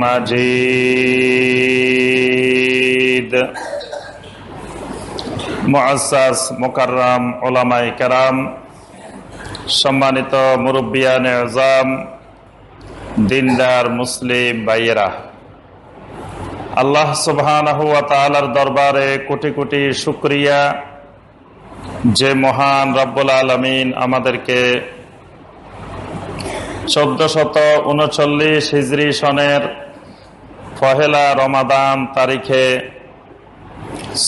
مجيد মুআসাস মোকাররাম ওলামাই কেরাম সম্মানিত মুরব্বিয়ান এজাম দিনদার মুসলিম ভাইয়েরা আল্লাহ সুবহানাহু ওয়া তাআলার দরবারে কোটি কোটি শুকরিয়া যে মহান রব্বুল আলমিন আমাদেরকে চোদ্দ শত উনচল্লিশ হিজরি সনের পহেলা রমাদান তারিখে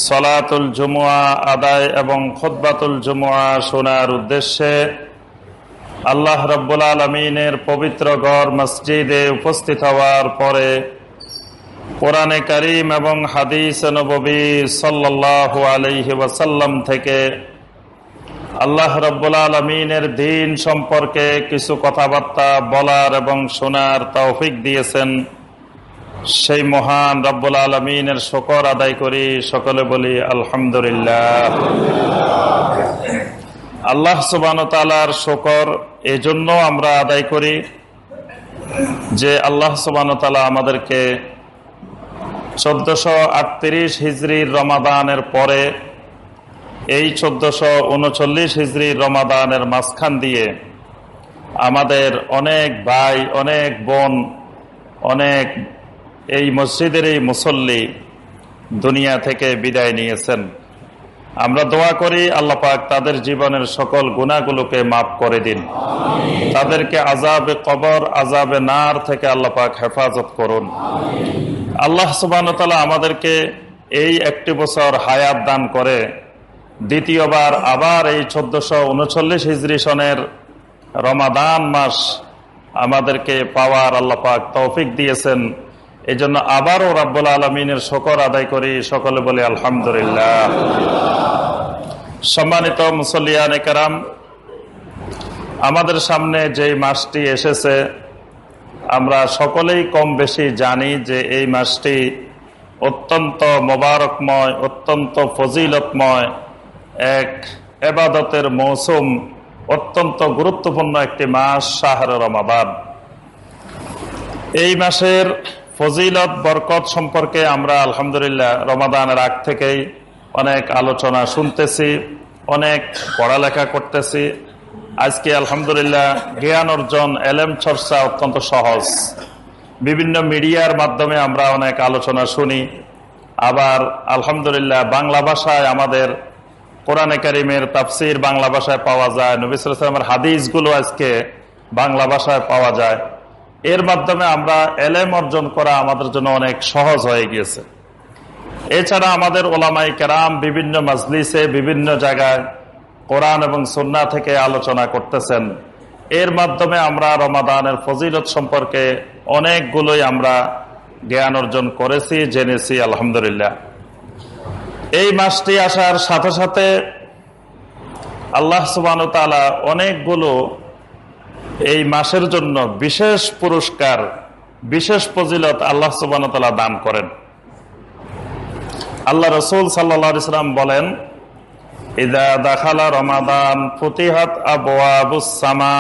সলাতুল জুমুয়া আদায় এবং খোদ্বাতুল জুমুয়া শোনার উদ্দেশ্যে আল্লাহ রব্বুল আলমিনের পবিত্র গড় মসজিদে উপস্থিত হওয়ার পরে কোরআনে করিম এবং হাদিস নবী সাল্লাহ আলহি ওয়াসাল্লাম থেকে আল্লাহ রব্বুল আলমিনের দিন সম্পর্কে কিছু কথাবার্তা বলার এবং শোনার তৌফিক দিয়েছেন। সেই মহান রব্বুল আলমিনের শকর আদায় করি, সকলে বলি আলহামদুলিল্লাহ। আল্লাহ সুবান তালার শকর এজন্য আমরা আদায় করি যে আল্লাহ সুবান তালা আমাদেরকে চোদ্দশো আটত্রিশ হিজড়ির রমাদানের পরে এই চোদ্দশো উনচল্লিশ হিজড়ির রমাদানের মাঝখান দিয়ে আমাদের অনেক ভাই অনেক বোন অনেক এই মসজিদের এই মুসল্লি দুনিয়া থেকে বিদায় নিয়েছেন। আমরা দোয়া করি আল্লাহ পাক তাদের জীবনের সকল গুণাগুলোকে মাফ করে দিন। তাদেরকে আজাবে কবর আজাবে নার থেকে আল্লাহ পাক হেফাজত করুন। আল্লাহ সুবান আমাদেরকে এই একটি বছর হায়াত দান করে দ্বিতীয়বার আবার এই চোদ্দশো উনচল্লিশ হিজরি সনের রমাদান মাস আমাদেরকে পাওয়ার আল্লাহ পাক তৌফিক দিয়েছেন। এই জন্য আবারও রাব্বুল আলমিনের শকর আদায় করি। সকলে বলে আলহামদুলিল্লাহ। সম্মানিত মুসল্লিয়ান কারাম, আমাদের সামনে যে মাসটি এসেছে, আমরা সকলেই কম বেশি জানি যে এই মাসটি অত্যন্ত মোবারকময়, অত্যন্ত ফজিলতময় এক এবাদতের মৌসুম অত্যন্ত গুরুত্বপূর্ণ একটি মাস, শাহর রমাবাদ এই মাসের ফজিলত, বরকত সম্পর্কে আমরা আলহামদুলিল্লাহ রমাদানের আগ থেকেই অনেক আলোচনা শুনতেছি, অনেক পড়ালেখা করতেছি। আজকে আলহামদুলিল্লাহ জ্ঞান অর্জন এলএম চর্চা অত্যন্ত সহজ। বিভিন্ন মিডিয়ার মাধ্যমে আমরা অনেক আলোচনা শুনি। আবার আলহামদুলিল্লাহ বাংলা ভাষায় আমাদের কোরআনে কারিমের তাফসির বাংলা ভাষায় পাওয়া যায়। নবিসামের হাদিসগুলো আজকে বাংলা ভাষায় পাওয়া যায়। এর মাধ্যমে আমরা এলেম অর্জন করা আমাদের জন্য অনেক সহজ হয়ে গিয়েছে। এছাড়া আমাদের ওলামাই কেরাম বিভিন্ন মাজলিসে, বিভিন্ন জায়গায় কোরআন এবং সন্না থেকে আলোচনা করতেছেন। এর মাধ্যমে আমরা রমাদানের ফজিলত সম্পর্কে অনেকগুলোই আমরা জ্ঞান অর্জন করেছি, জেনেছি, আলহামদুলিল্লাহ। এই মাসটি আসার সাথে সাথে আল্লাহ সুবান অনেকগুলো এই মাসের জন্য বিশেষ পুরস্কার, বিশেষ ফজিলত আল্লাহ সুবান দান করেন। আল্লাহ রসুল সাল্লাম বলেন, ইদা দাখালা রমাদান ফতিহাত আবুসামা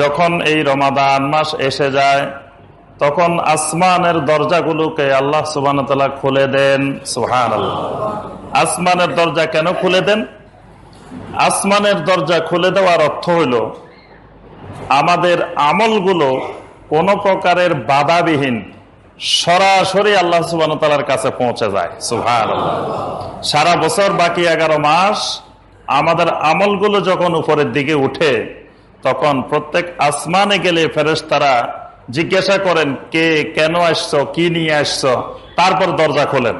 যখন এই রমাদান মাস এসে যায় তখন আসমানের দরজাগুলোকে আল্লাহ সুবান খুলে দেন। সুহান আসমানের দরজা কেন খুলে দেন? আসমানের দরজা খুলে দেওয়ার অর্থ হইল, আমাদের আমলগুলো কোন প্রকারের বাধাবিহীন সরাসরি আল্লাহ সুবাহতালার কাছে পৌঁছে যায়। সুহান সারা বছর বাকি এগারো মাস আমাদের আমলগুলো যখন উপরের দিকে উঠে, তখন প্রত্যেক আসমানে গেলে ফেরেস তারা জিজ্ঞাসা করেন, কে, কেন আসছো? কি নিয়ে আসছো? তারপর দরজা খোলেন।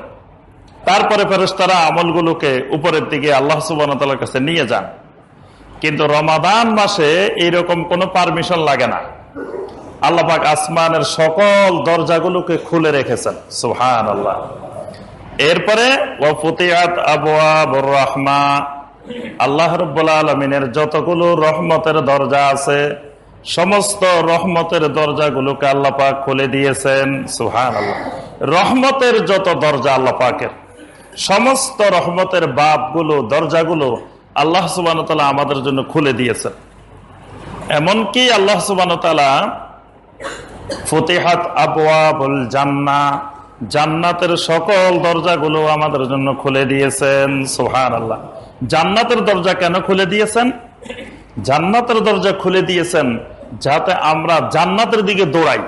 তারপরে ফেরেস্তারা আমলগুলোকে উপরের দিকে আল্লাহ সুবাহতালার কাছে নিয়ে যান। কিন্তু রমাদান মাসে এইরকম কোনো পারমিশন লাগে না। আল্লাপাক আসমানের সকল দরজাগুলোকে খুলে রেখেছেন। সুহান আল্লাহ এরপরে আল্লাহ রব্বুল্লা আলমিনের যতগুলো রহমতের দরজা আছে সমস্ত রহমতের দরজাগুলোকে আল্লাপাক খুলে দিয়েছেন সুহান আল্লাহ রহমতের যত দরজা আল্লাহ পাকের, সমস্ত রহমতের বাপগুলো, দরজাগুলো আল্লাহ সুবান আমাদের জন্য খুলে দিয়েছেন। এমনকি আল্লাহ সুবান ফতেহাত আবুল জান্না জান্নাতের সকল দরজাগুলো আমাদের জন্য খুলে দিয়েছেন সোহান আল্লাহ জান্নাতের দরজা কেন খুলে দিয়েছেন? জান্নাতের দরজা খুলে দিয়েছেন যাতে আমরা জান্নাতের দিকে দৌড়াই।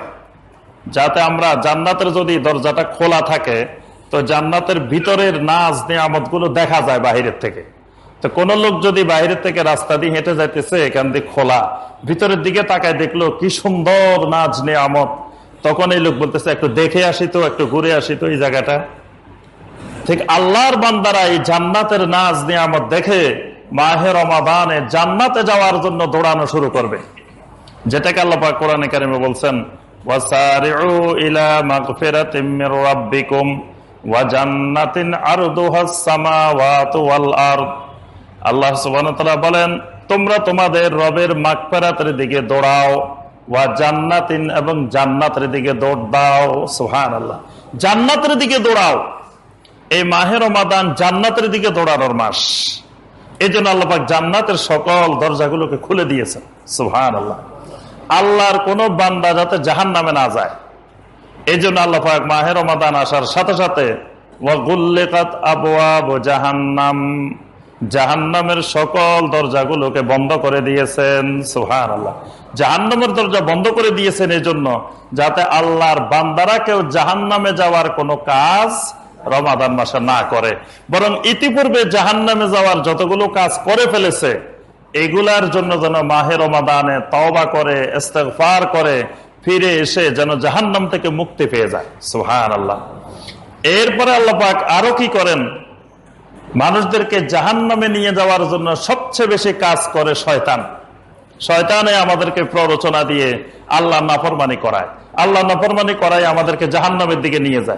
যাতে আমরা জান্নাতের যদি দরজাটা খোলা থাকে, তো জান্নাতের ভিতরের নাচ নিয়ামতগুলো দেখা যায় বাহিরের থেকে। তো কোন লোক যদি বাহিরের থেকে রাস্তা দিয়ে হেঁটে যাইতেছে, এখান দিয়ে খোলা, ভিতরের দিকে তাকায় দেখল কি সুন্দর নাচ নিয়ামত। তখন এই লোক বলতেছে, একটু দেখে আসি তো, একটু ঘুরে আসি তো এই জায়গাটা। ঠিক আল্লাহর বান্দারা এই জান্নাতের নাচ নিয়ামত দেখে মাহের রমাদানে জান্নাতে যাওয়ার জন্য দৌড়ানো শুরু করবে। যেটাকে আল্লাহ কোরআনে কারিমে বলছেন, ওয়াসারিউ আল্লাহ বলেন, তোমরা তোমাদের রবের মাকফেরাতের দিকে দৌড়াও, ওয়া জান্নাতিন এবং জান্নাতের দিকে দৌড় দাও। আল্লাহ জান্নাতের দিকে দৌড়াও। এই মাহের মাদান জান্নাতের দিকে দৌড়ানোর মাস। এই জন্য আল্লাহ জান্নাতের সকল দরজাগুলোকে খুলে দিয়েছেন। সুহান আল্লাহ আল্লাহর কোন বান্দা যাতে জাহান নামে না যায়। এই জন্য আল্লাহ মাহের রমাদান আসার সাথে সাথে জাহান্নাম, জাহান্নামের সকল দরজাগুলোকে বন্ধ করে দিয়েছেন। সুহান আল্লাহ জাহান্নামের দরজা বন্ধ করে দিয়েছেন এই জন্য যাতে আল্লাহর বান্দারা কেউ জাহান্নামে যাওয়ার কোনো কাজ রমাদান মাসে না করে। বরং ইতিপূর্বে জাহান্নামে যাওয়ার যতগুলো কাজ করে ফেলেছে এগুলার জন্য যেন মাহে রমাদানে তওবা করে, ইস্তেগফার করে, ফিরে এসে যেন জাহান্নাম থেকে মুক্তি পেয়ে যায়। সুহান আল্লাহ এরপরে আল্লাহ পাক আরও কি করেন? মানুষদেরকে জাহান নামে নিয়ে যাওয়ার জন্য সবচেয়ে বেশি কাজ করে শয়তান। শয়তানে আমাদেরকে প্ররোচনা দিয়ে আল্লাহ নাফরমানি করায়। আল্লাহ নাফরমানি করায় আমাদেরকে জাহান নামের দিকে নিয়ে যায়।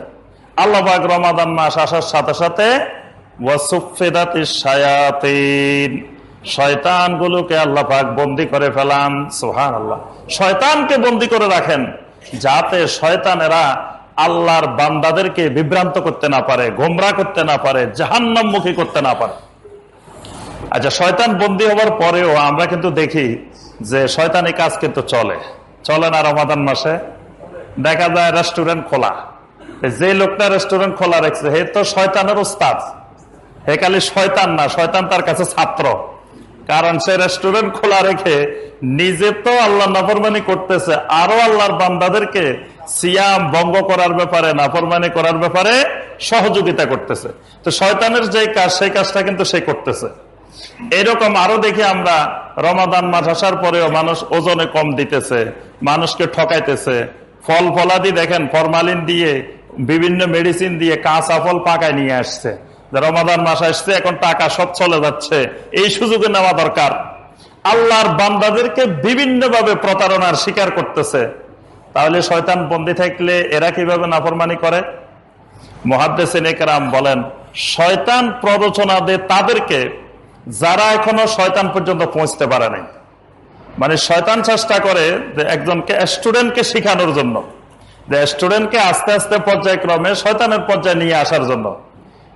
আল্লাহ পাক রমাদান মাস আসার সাথে সাথে শয়তান গুলোকে আল্লাহ পাক বন্দি করে ফেলান সোহান আল্লাহ শয়তানকে বন্দি করে রাখেন, যাতে শয়তানেরা আল্লাহর বান্দাদেরকে বিভ্রান্ত করতে না পারে, গোমরা করতে না পারে জাহান্নামুখী করতে না পারে। আচ্ছা শয়তান বন্দি হওয়ার পরেও আমরা কিন্তু দেখি যে শয়তানি কাজ কিন্তু চলে। চলে না রমাদান মাসে? দেখা যায় রেস্টুরেন্ট খোলা। যে লোকটা রেস্টুরেন্ট খোলা রেখেছে, হে তো শয়তানের ওস্তাদ। হে খালি শয়তান না, শয়তান তার কাছে ছাত্র। কারণ সে রেস্টুরেন্ট খোলা রেখে নিজে তো আল্লাহ নাফরমানি করতেছে, আরও আল্লাহর বান্দাদেরকে সিয়াম ভঙ্গ করার ব্যাপারে, নাফরমানি করার ব্যাপারে সহযোগিতা করতেছে। তো শয়তানের যে কাজ, সেই কাজটা কিন্তু সে করতেছে। এরকম আরও দেখি আমরা, রমাদান মাস আসার পরেও মানুষ ওজনে কম দিতেছে, মানুষকে ঠকাইতেছে। ফল ফলাদি দেখেন, ফরমালিন দিয়ে বিভিন্ন মেডিসিন দিয়ে কাঁচা ফল পাকায় নিয়ে আসছে। রমাদান মাস আসছে, এখন টাকা সব চলে যাচ্ছে। এই সুযোগে নেওয়া দরকার। আল্লাহর বান্দাদেরকে বিভিন্নভাবে প্রতারণার শিকার করতেছে। তাহলে শয়তান বন্দি থাকলে এরা কীভাবে নাফরমানি করে? মহাদ্দেশিনেকরাম বলেন, শয়তান প্ররোচনা দেয় তাদেরকে যারা এখনও শয়তান পর্যন্ত পৌঁছতে পারে নাই। মানে শয়তান চেষ্টা করে যে একজনকে স্টুডেন্টকে শিখানোর জন্য। যে স্টুডেন্টকে আস্তে আস্তে পর্যায়ক্রমে শয়তানের পর্যায়ে নিয়ে আসার জন্য।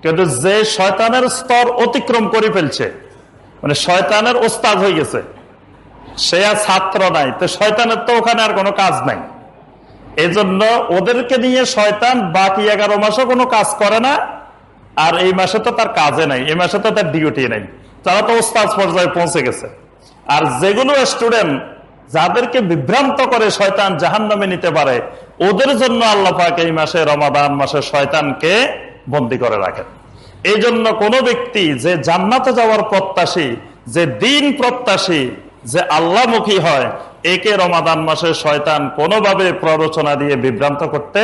কিন্তু যে শয়তানের স্তর অতিক্রম করে ফেলছে মানে শয়তানের ওস্তাদ হয়ে গেছে, সে আর ছাত্র নাই, তো শয়তানের তো ওখানে আর কোনো কাজ নাই। এজন্য ওদেরকে নিয়ে শয়তান বাকি এগারো মাসও কোনো কাজ করে না, আর এই মাসে তো তার কাজে নাই, এই মাসে তো তার ডিউটি নাই। তারা তো ওস্তাদ পর্যায়ে পৌঁছে গেছে। আর যেগুলো স্টুডেন্ট যাদেরকে বিভ্রান্ত করে শয়তান জাহান নামে নিতে পারে, ওদের জন্য আল্লাহ পাক এই মাসে রমাদান মাসে শয়তানকে বন্দি করে রাখেন। এই জন্য কোনো ব্যক্তি যে জান্নাতে যাওয়ার প্রত্যাশী, যে দিন প্রত্যাশী, যে আল্লাহমুখী হয়, একে রমাদান মাসে শয়তান কোনোভাবে প্ররোচনা দিয়ে বিভ্রান্ত করতে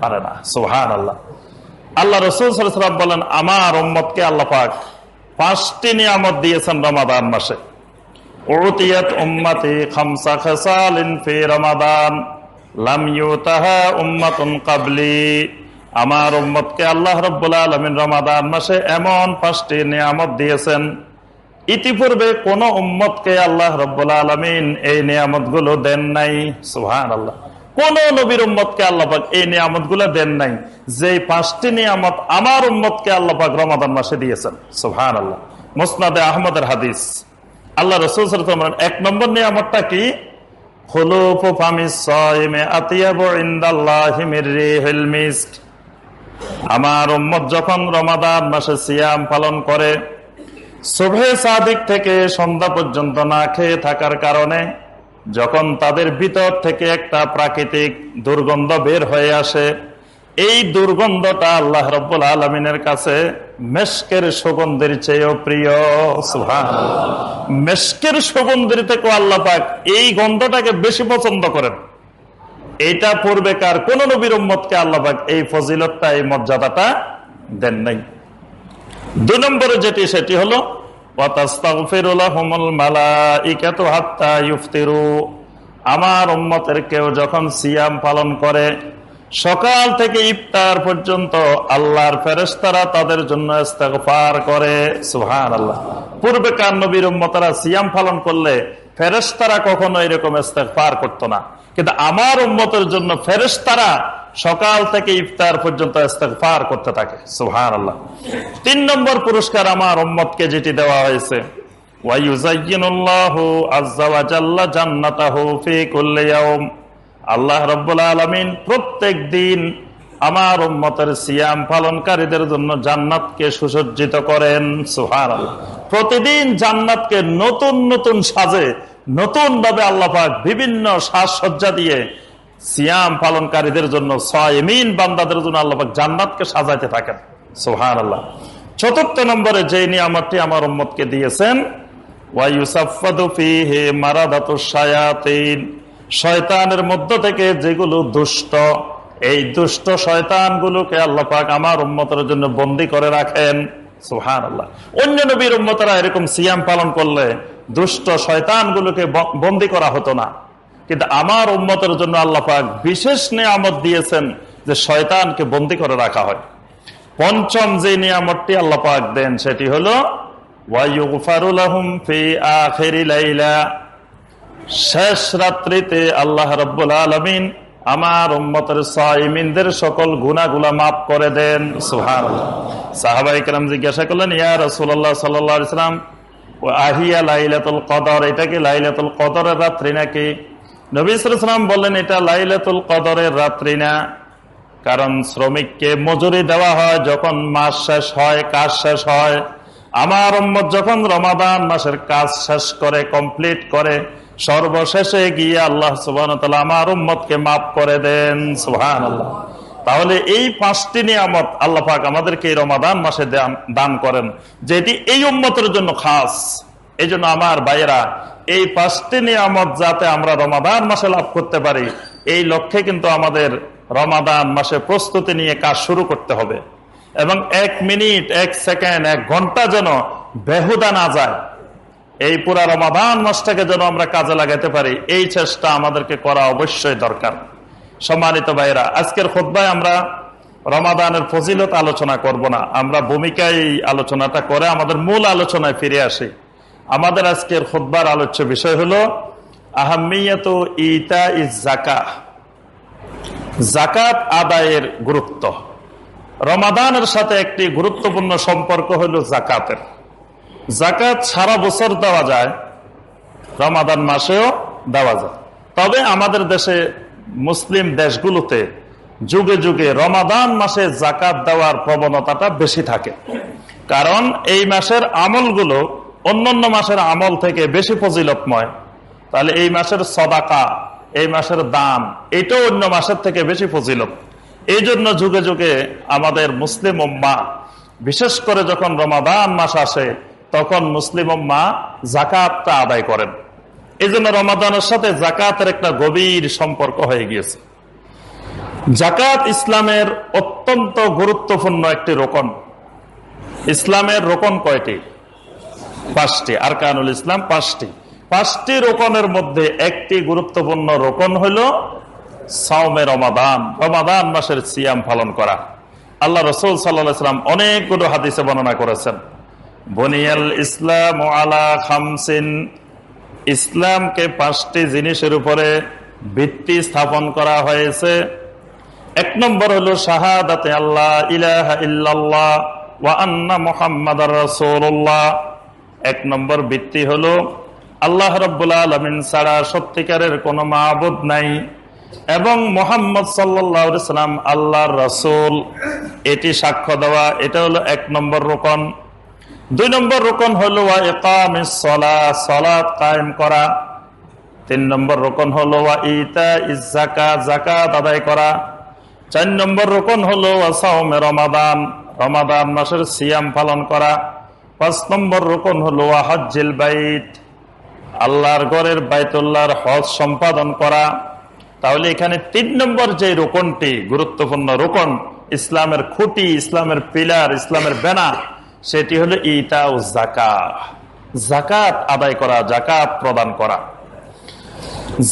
পারে না। সোহান আল্লাহ আল্লাহ রসুল সাল্লাম বলেন, আমার ওম্মতকে আল্লাহ পাক পাঁচটি নিয়ামত দিয়েছেন রমাদান মাসে। উতিয়াত উম্মতি খামসা রমাদান, লাম ইউতাহা উম্মাতুন কাবলি। আমার উম্মতকে আল্লাহ রব্বুল আলমিন রমাদান মাসে এমন পাঁচটি নিয়ামত দিয়েছেন। ইতিপূর্বে কোন উম্মতকে আল্লাহ রব্বুল আলমিন এই নিয়ামতগুলো দেন নাই। সুহান আল্লাহ কোন নবীর উম্মতকে আল্লাপাক এই নিয়ামতগুলো দেন নাই। যে পাঁচটি নিয়ামত আমার উম্মতকে আল্লাপাক রমাদান মাসে দিয়েছেন। সুহান আল্লাহ মুসনাদে আহমদের হাদিস। আল্লাহ রসুল এক নম্বর নিয়ামতটা কি? আমার উম্মত যখন রমাদান মাসে সিয়াম পালন করে, শুভে সাদিক থেকে সন্ধ্যা পর্যন্ত না খেয়ে থাকার কারণে যখন তাদের ভিতর থেকে একটা প্রাকৃতিক দুর্গন্ধ বের হয়ে আসে, এই দুর্গন্ধটা আল্লাহ রব্বুল আলমিনের কাছে মেস্কের সুগন্ধের চেয়েও প্রিয়। মেস্কের সুগন্ধের থেকেও আল্লাহ পাক এই গন্ধটাকে বেশি পছন্দ করেন। এইটা পূর্বেকার কোন নবীর উম্মতকে আল্লাহাক এই ফজিলতটা, এই মর্যাদাটা দেন নাই। দুই নম্বরে যেটি, সেটি হলো আমার উম্মতের কেউ যখন সিয়াম পালন করে, সকাল থেকে ইফতার পর্যন্ত আল্লাহর ফেরেস্তারা তাদের জন্য ইস্তেগফার করে। সুহান আল্লাহ পূর্বেকার নবীর উম্মতারা সিয়াম পালন করলে ফেরেস্তারা কখনো এরকম ইস্তেগফার করতো না। কিন্তু আমার উন্মতের জন্য ফেরেস্তারা সকাল থেকে ইফতার পর্যন্ত ইস্তেগফার করতে থাকে। সুহান আল্লাহ তিন নম্বর পুরস্কার আমার উম্মতকে যেটি দেওয়া হয়েছে। আল্লাহ আমার উম্মতের পালনকারীদের জন্য জান্নাতকে সুসজ্জিত করেন। প্রতিদিন জান্নাতকে নতুন নতুন সাজে নতুন ভাবে আল্লাপাক বিভিন্ন সাজসজ্জা দিয়ে সিয়াম পালনকারীদের জন্য সয়মিন বান্দাদের জন্য আল্লাপাক জান্নাতকে সাজাইতে থাকেন। সোহান আল্লাহ চতুর্থ নম্বরে যে নিয়ামতটি আমার উম্মতকে দিয়েছেন শয়তানের মধ্য থেকে যেগুলো দুষ্ট, এই দুষ্ট শয়তানগুলোকে আল্লাহ পাক আমার উম্মতের জন্য বন্দি করে রাখেন। সুহান আল্লাহ অন্য নবীর উম্মতরা এরকম সিয়াম পালন করলে দুষ্ট শয়তানগুলোকে বন্দি করা হতো না। কিন্তু আমার উন্মতের জন্য আল্লাহ পাক বিশেষ নিয়ামত দিয়েছেন যে শয়তানকে বন্দি করে রাখা হয়। পঞ্চম যে নিয়ামতটি আল্লাহ পাক দেন সেটি হলো শেষ রাত্রিতে আল্লাহ রব্বুল আলমিন আমার উম্মতের সাইমিনদের সকল গুণাগুলা মাফ করে দেন। সুহান সাহাবাইকরাম জিজ্ঞাসা করলেন, ইয়া রসুল্লাহ সাল্লাম আহিয়া লাইলাতুল কদর এটা কি কদরের এটা কদরের কারণ শ্রমিককে মজুরি দেওয়া হয় যখন মাস শেষ হয়, কাজ শেষ হয়। আমার যখন রমাদান মাসের কাজ শেষ করে, কমপ্লিট করে, সর্বশেষে গিয়ে আল্লাহ সুবাহ আমার উম্মতকে মাফ করে দেন। সুহান আল্লাহ তাহলে এই পাঁচটি নিয়ামত আল্লাহ পাক আমাদেরকে এই রমাদান মাসে দান করেন। যেটি এই উম্মতের জন্য খাস। এই আমার ভাইয়েরা, এই পাঁচটি নিয়ামত যাতে আমরা রমাদান মাসে লাভ করতে পারি, এই লক্ষ্যে কিন্তু আমাদের রমাদান মাসে প্রস্তুতি নিয়ে কাজ শুরু করতে হবে। এবং এক মিনিট, এক সেকেন্ড, এক ঘণ্টা যেন বেহুদা না যায়। এই পুরা রমাদান মাসটাকে যেন আমরা কাজে লাগাতে পারি, এই চেষ্টা আমাদেরকে করা অবশ্যই দরকার। সম্মানিত ভাইরা আজকের খোদ্ায় আমরা রমাদানের ফজিলত আলোচনা করব না। আমরা ভূমিকায় আলোচনাটা করে আমাদের মূল আলোচনায় ফিরে আসি। আমাদের আজকের খোদ্বার আলোচ্য বিষয় হলো আহমিয়ত ইতা ইজ জাকা জাকাত আদায়ের গুরুত্ব। রমাদানের সাথে একটি গুরুত্বপূর্ণ সম্পর্ক হলো জাকাতের জাকাত সারা বছর দেওয়া যায়, রমাদান মাসেও দেওয়া যায়। তবে আমাদের দেশে মুসলিম দেশগুলোতে যুগে যুগে রমাদান মাসে জাকাত দেওয়ার প্রবণতাটা বেশি থাকে। কারণ এই মাসের আমলগুলো অন্যান্য মাসের আমল থেকে বেশি ফজিলতময়। তাহলে এই মাসের সদাকা, এই মাসের দান, এটাও অন্য মাসের থেকে বেশি ফজিলত। এই জন্য যুগে যুগে আমাদের মুসলিম উম্মা, বিশেষ করে যখন রমাদান মাস আসে, তখন মুসলিম উম্মা জাকাতটা আদায় করেন। এই জন্য রমাদানের সাথে জাকাতের একটা গভীর সম্পর্ক হয়ে গিয়েছে। জাকাত ইসলামের অত্যন্ত গুরুত্বপূর্ণ একটি রোকন। ইসলামের রোকন কয়টি? পাঁচটি। আর কানুল ইসলাম, পাঁচটি। পাঁচটি রোকনের মধ্যে একটি গুরুত্বপূর্ণ রোকন হল সাওমে রমাদান। রমাদান মাসের সিয়াম পালন করা। আল্লাহ রসুল সাল্লাম অনেকগুলো হাদিসে বর্ণনা করেছেন। বনিয়াল ইসলাম আলা খামসিন ইসলামকে পাঁচটি জিনিসের উপরে ভিত্তি স্থাপন করা হয়েছে। এক নম্বর হলো শাহাদাতে আল্লাহ ইলাহ ইল্লাল্লাহ ওয়া আন্না মোহাম্মদ রসুল্লাহ এক নম্বর ভিত্তি হলো আল্লাহ রব্বুল্লা আলমিন ছাড়া সত্যিকারের কোনো মাহবুদ নাই এবং মোহাম্মদ সাল্লাম আল্লাহর রসুল। এটি সাক্ষ্য দেওয়া, এটা হলো এক নম্বর রোকন দুই নম্বর রোকন হলো করা। তিন নম্বর রোকন হলো ইতা আদায় করা। চার নম্বর রোকন হলো রমাদান রমাদান মাসের সিয়াম পালন করা। পাঁচ নম্বর রোকন হলো হজ্জিল বাইত, আল্লাহর গড়ের বাইতুল্লাহর হজ সম্পাদন করা। তাহলে এখানে তিন নম্বর যে রোকনটি, গুরুত্বপূর্ণ রোকন, ইসলামের খুঁটি, ইসলামের পিলার, ইসলামের বেনা সেটি হলো ও জাকা জাকাত আদায় করা জাকাত প্রদান করা।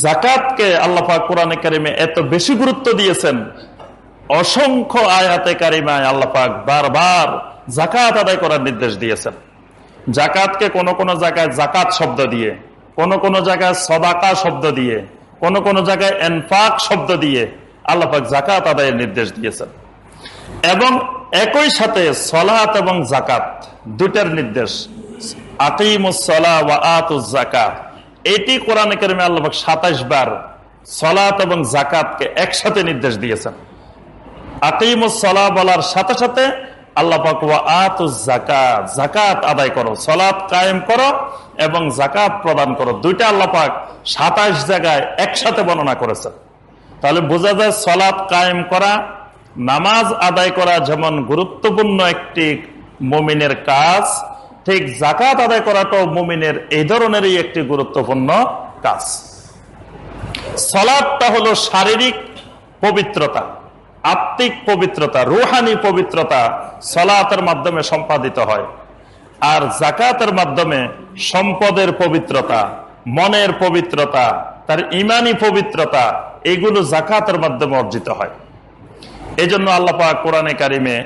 জাকাতকে আল্লাপা কোরআনে কারিমে এত বেশি গুরুত্ব দিয়েছেন। অসংখ্য আয়াতে কারিমায় আল্লাপাক বারবার জাকাত আদায় করার নির্দেশ দিয়েছেন। জাকাতকে কোন কোন জায়গায় জাকাত শব্দ দিয়ে, কোন কোন জায়গায় সদাকা শব্দ দিয়ে, কোন কোন জায়গায় এনফাক শব্দ দিয়ে আল্লাপাক জাকাত আদায়ের নির্দেশ দিয়েছেন। এবং একই সাথে সলাত এবং জাকাত দুটার নির্দেশ। জাকাত এটি কোরআনে কেরমে আল্লাহ সাতাইশ বার সলাত এবং জাকাতকে একসাথে নির্দেশ দিয়েছেন। আকিমুসলা বলার সাথে সাথে আল্লাহ জাকাত জাকাত আদায় করো, সলাৎ কায়েম করো এবং জাকাত প্রদান করো। দুইটা আল্লাহ পাক সাতাশ জায়গায় একসাথে বর্ণনা করেছেন। তাহলে বোঝা যায় সলাৎ কায়েম করা নামাজ আদায় করা যেমন গুরুত্বপূর্ণ একটি মমিনের কাজ, ঠিক জাকাত আদায় করাটাও মুমিনের এই ধরনেরই একটি গুরুত্বপূর্ণ কাজ। সলাদটা হলো শারীরিক পবিত্রতা, আত্মিক পবিত্রতা, রুহানি পবিত্রতা সলাতের মাধ্যমে সম্পাদিত হয়। আর জাকাতের মাধ্যমে সম্পদের পবিত্রতা, মনের পবিত্রতা, তার ইমানি পবিত্রতা, এগুলো জাকাতের মাধ্যমে অর্জিত হয়। এই জন্য আল্লাপা কোরআনে কারিমে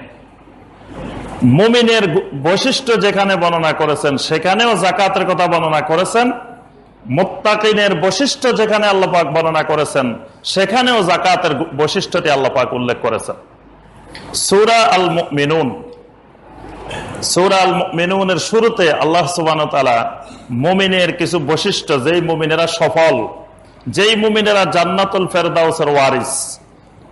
মুমিনের বৈশিষ্ট্য যেখানে বর্ণনা করেছেন, সেখানেও জাকাতের কথা বর্ণনা করেছেন। মোত্তাকিনের বৈশিষ্ট্য যেখানে আল্লাপাক বর্ণনা করেছেন, সেখানেও জাকাতের বৈশিষ্ট্যটি আল্লাপাক উল্লেখ করেছেন। সুরা আল মিনুন সুরা আল মিনুনের শুরুতে আল্লাহ সুবান মুমিনের কিছু বৈশিষ্ট্য, যেই মুমিনেরা সফল, যেই মুমিনেরা জান্নাতুল ফেরদাউসের ওয়ারিস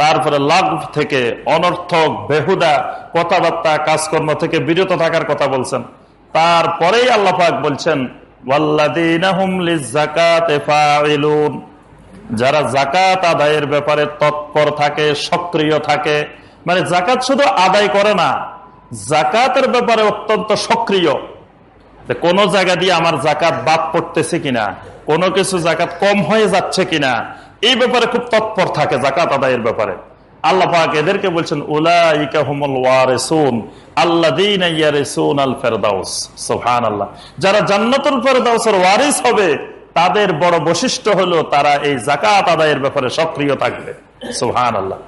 তারপরে লাভ থেকে অনর্থক, বেহুদা কথাবার্তা, কাজকর্ম থেকে বিরত থাকার কথা বলছেন। তারপরেই আল্লাহ পাক বলছেন যারা জাকাত আদায়ের ব্যাপারে তৎপর থাকে, সক্রিয় থাকে মানে জাকাত শুধু আদায় করে না জাকাতের ব্যাপারে অত্যন্ত সক্রিয়। কোন জায়গা দিয়ে আমার জাকাত বাদ পড়তেছে কিনা, কোনো কিছু জাকাত কম হয়ে যাচ্ছে কিনা এই ব্যাপারে খুব তৎপর থাকে জাকাত আদায়ের ব্যাপারে। আল্লাহ পাক এদেরকে বলছেন, উলাইকা হুমুল ওয়ারিসুন আল্লাযীনা ইয়ারিসুন আল ফেরদাউস। সুবহানাল্লাহ। যারা জান্নাতুল ফেরদাউসের ওয়ারিস হবে, তাদের বড় বৈশিষ্ট্য হলো তারা এই জাকাত আদায়ের ব্যাপারে সক্রিয় থাকবে। সুবহানাল্লাহ।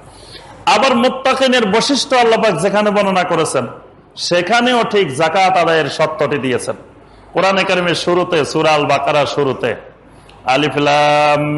আবার মুত্তাকিনের বৈশিষ্ট্য আল্লাহ পাক যেখানে বর্ণনা করেছেন, সেখানেও ঠিক জাকাত আদায়ের সত্যটি দিয়েছেন। কোরআন কারিমের শুরুতে সুরাল বাকারা শুরুতে আলিফলাম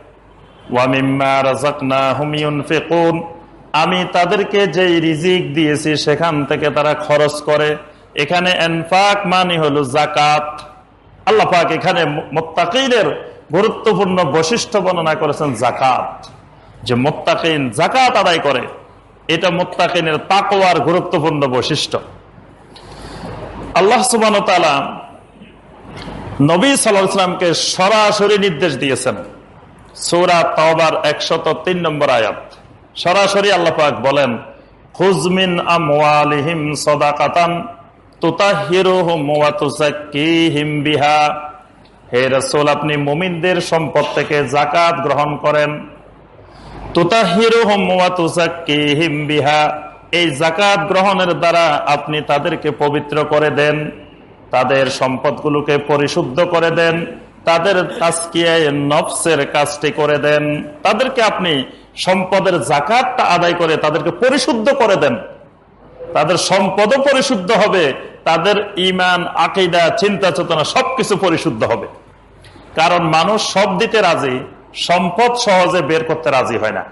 আমি তাদেরকে যেই রিজিক দিয়েছি, সেখান থেকে তারা খরচ করে। এখানে এনফাক মানে হলো জাকাত আল্লাহ পাক এখানে মোত্তাকিনের গুরুত্বপূর্ণ বৈশিষ্ট্য বর্ণনা করেছেন জাকাত যে মোত্তাকিন জাকাত আদায় করে, এটা মোত্তাকিনের তাকোয়ার গুরুত্বপূর্ণ বৈশিষ্ট্য। আল্লাহ সুবান নবী সাল্লামকে সরাসরি নির্দেশ দিয়েছেন। সৌরা তাওবার একশত তিন নম্বর আয়াত। সরাসরি আল্লাপাক বলেন খুজমিন আমওয়ালিহিম সদাকাতান বিহা। হে আপনি মুমিনদের সম্পদ থেকে জাকাত গ্রহণ করেন। বিহা। এই জাকাত গ্রহণের দ্বারা আপনি তাদেরকে পবিত্র করে দেন, তাদের সম্পদগুলোকে পরিশুদ্ধ করে দেন তাদের তাস্কিয়ায় নফসের কাজটি করে দেন। তাদেরকে আপনি সম্পদের জাকাতটা আদায় করে তাদেরকে পরিশুদ্ধ করে দেন। তাদের সম্পদও পরিশুদ্ধ হবে, তাদের ইমান আকিদা, চিন্তা চেতনা সবকিছু পরিশুদ্ধ হবে। কারণ মানুষ সব দিতে রাজি, সম্পদ সহজে বের করতে রাজি হয় না।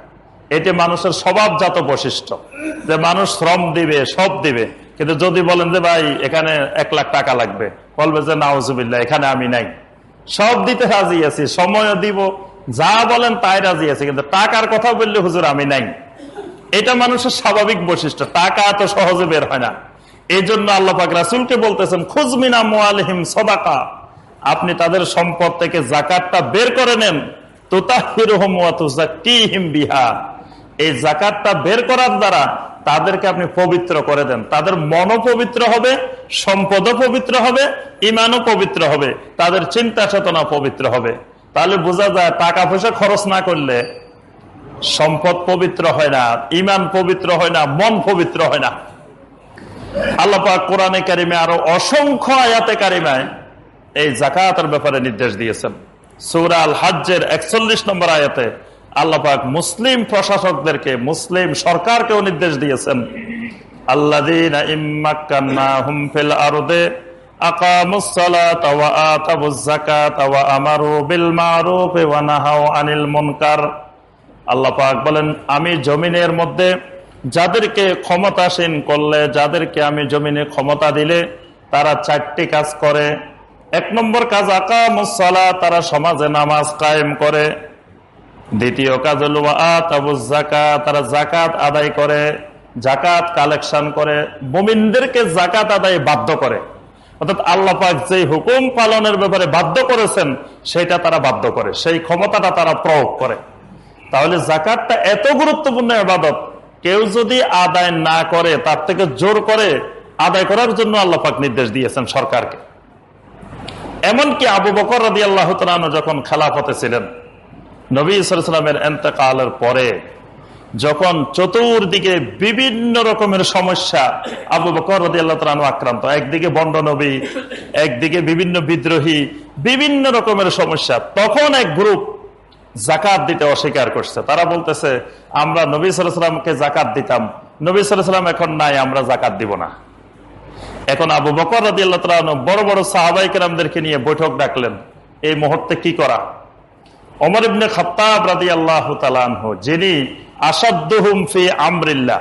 এটি মানুষের স্বভাবজাত বৈশিষ্ট্য যে মানুষ শ্রম দিবে, সব দিবে। কিন্তু যদি বলেন যে ভাই, এখানে এক লাখ টাকা লাগবে, বলবে যে নাউজুবিল্লা এখানে আমি নাই। সব দিতে রাজি আছি, সময়ও দিব, যা বলেন তাই রাজি আছে, কিন্তু টাকার কথা বললে হুজুর আমি নাই। এটা মানুষের স্বাভাবিক বৈশিষ্ট্য, টাকা এত সহজে বের হয় না। এই জন্য আল্লাপাক রাসুলকে বলতেছেন খুজমিনা মোয়ালহিম সদাকা, আপনি তাদের সম্পদ থেকে জাকাতটা বের করে নেন তোতা বিহা। এই জাকাতটা বের করার দ্বারা তাদেরকে আপনি পবিত্র করে দেন। তাদের মনও পবিত্র হবে, সম্পদও পবিত্র হবে ইমানও পবিত্র হবে, তাদের চিন্তা চেতনা পবিত্র হবে। তাহলে বোঝা যায় টাকা পয়সা খরচ না করলে সম্পদ পবিত্র হয় না ইমান পবিত্র হয় না, মন পবিত্র হয় না। আল্লাপাক কোরআনে কারিমে আরও অসংখ্য আয়াতে কারিমায় এই জাকাতের ব্যাপারে নির্দেশ দিয়েছেন। সৌরা আল হাজ্জের একচল্লিশ নম্বর আয়াতে আল্লাপাক মুসলিম প্রশাসকদেরকে, মুসলিম সরকারকেও নির্দেশ দিয়েছেন। আল্লাহ পাক বলেন, আমি জমিনের মধ্যে যাদেরকে ক্ষমতাসীন করলে, যাদেরকে আমি জমিনে ক্ষমতা দিলে, তারা চারটি কাজ করে। এক নম্বর কাজ আকা মুসালা তারা সমাজে নামাজ কায়েম করে। দ্বিতীয় কাজ হল জাকা তারা জাকাত আদায় করে জাকাত কালেকশন করে, মোমিনদেরকে জাকাত আদায় বাধ্য করে। অর্থাৎ আল্লাপাক যে হুকুম পালনের ব্যাপারে বাধ্য করেছেন সেটা তারা বাধ্য করে, সেই ক্ষমতাটা তারা প্রয়োগ করে। তাহলে জাকাতটা এত গুরুত্বপূর্ণ আবাদত কেউ যদি আদায় না করে, তার থেকে জোর করে আদায় করার জন্য আল্লাপাক নির্দেশ দিয়েছেন সরকারকে। এমনকি আবু বকর রাদি আল্লাহ যখন খেলাফতে ছিলেন নবী ইসলামের এতেকালের পরে যখন চতুর্দিকে বিভিন্ন রকমের সমস্যা আবু বকর রদি আক্রান্ত। একদিকে বন্ড নবী, একদিকে বিভিন্ন বিদ্রোহী, বিভিন্ন রকমের সমস্যা। তখন এক গ্রুপ জাকাত দিতে অস্বীকার করছে। তারা বলতেছে, আমরা নবী সালামকে জাকাত দিতাম। নবী সালাম এখন নাই, আমরা জাকাত দিব না। এখন আবু বকর রাজি আল্লাহ বড় বড় সাহাবাইকেরামদেরকে নিয়ে বৈঠক ডাকলেন, এই মুহূর্তে কি করা? অমর ইবনে খত্তাব রাজি আল্লাহ যিনি ফি আমরিল্লা